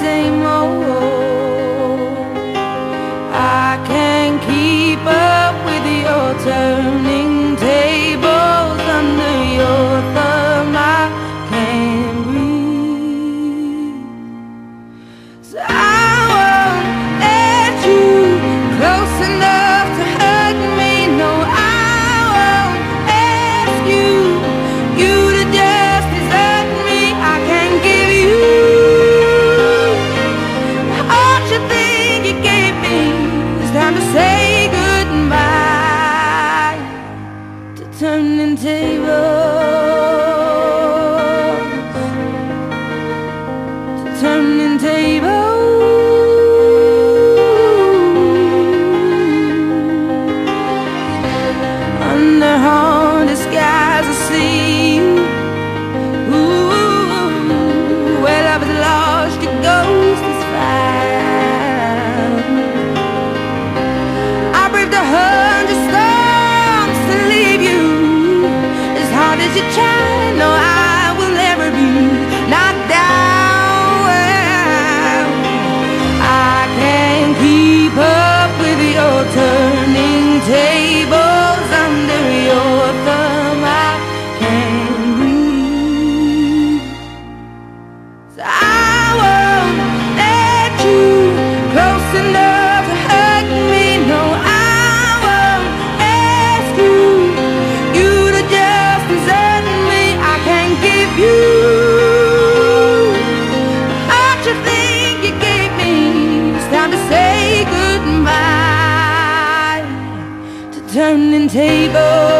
same turning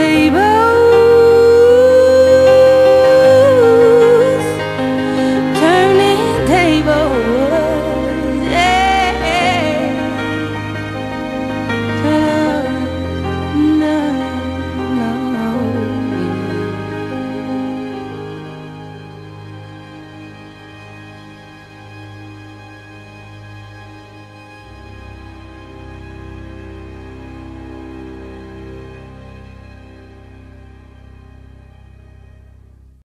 Tables.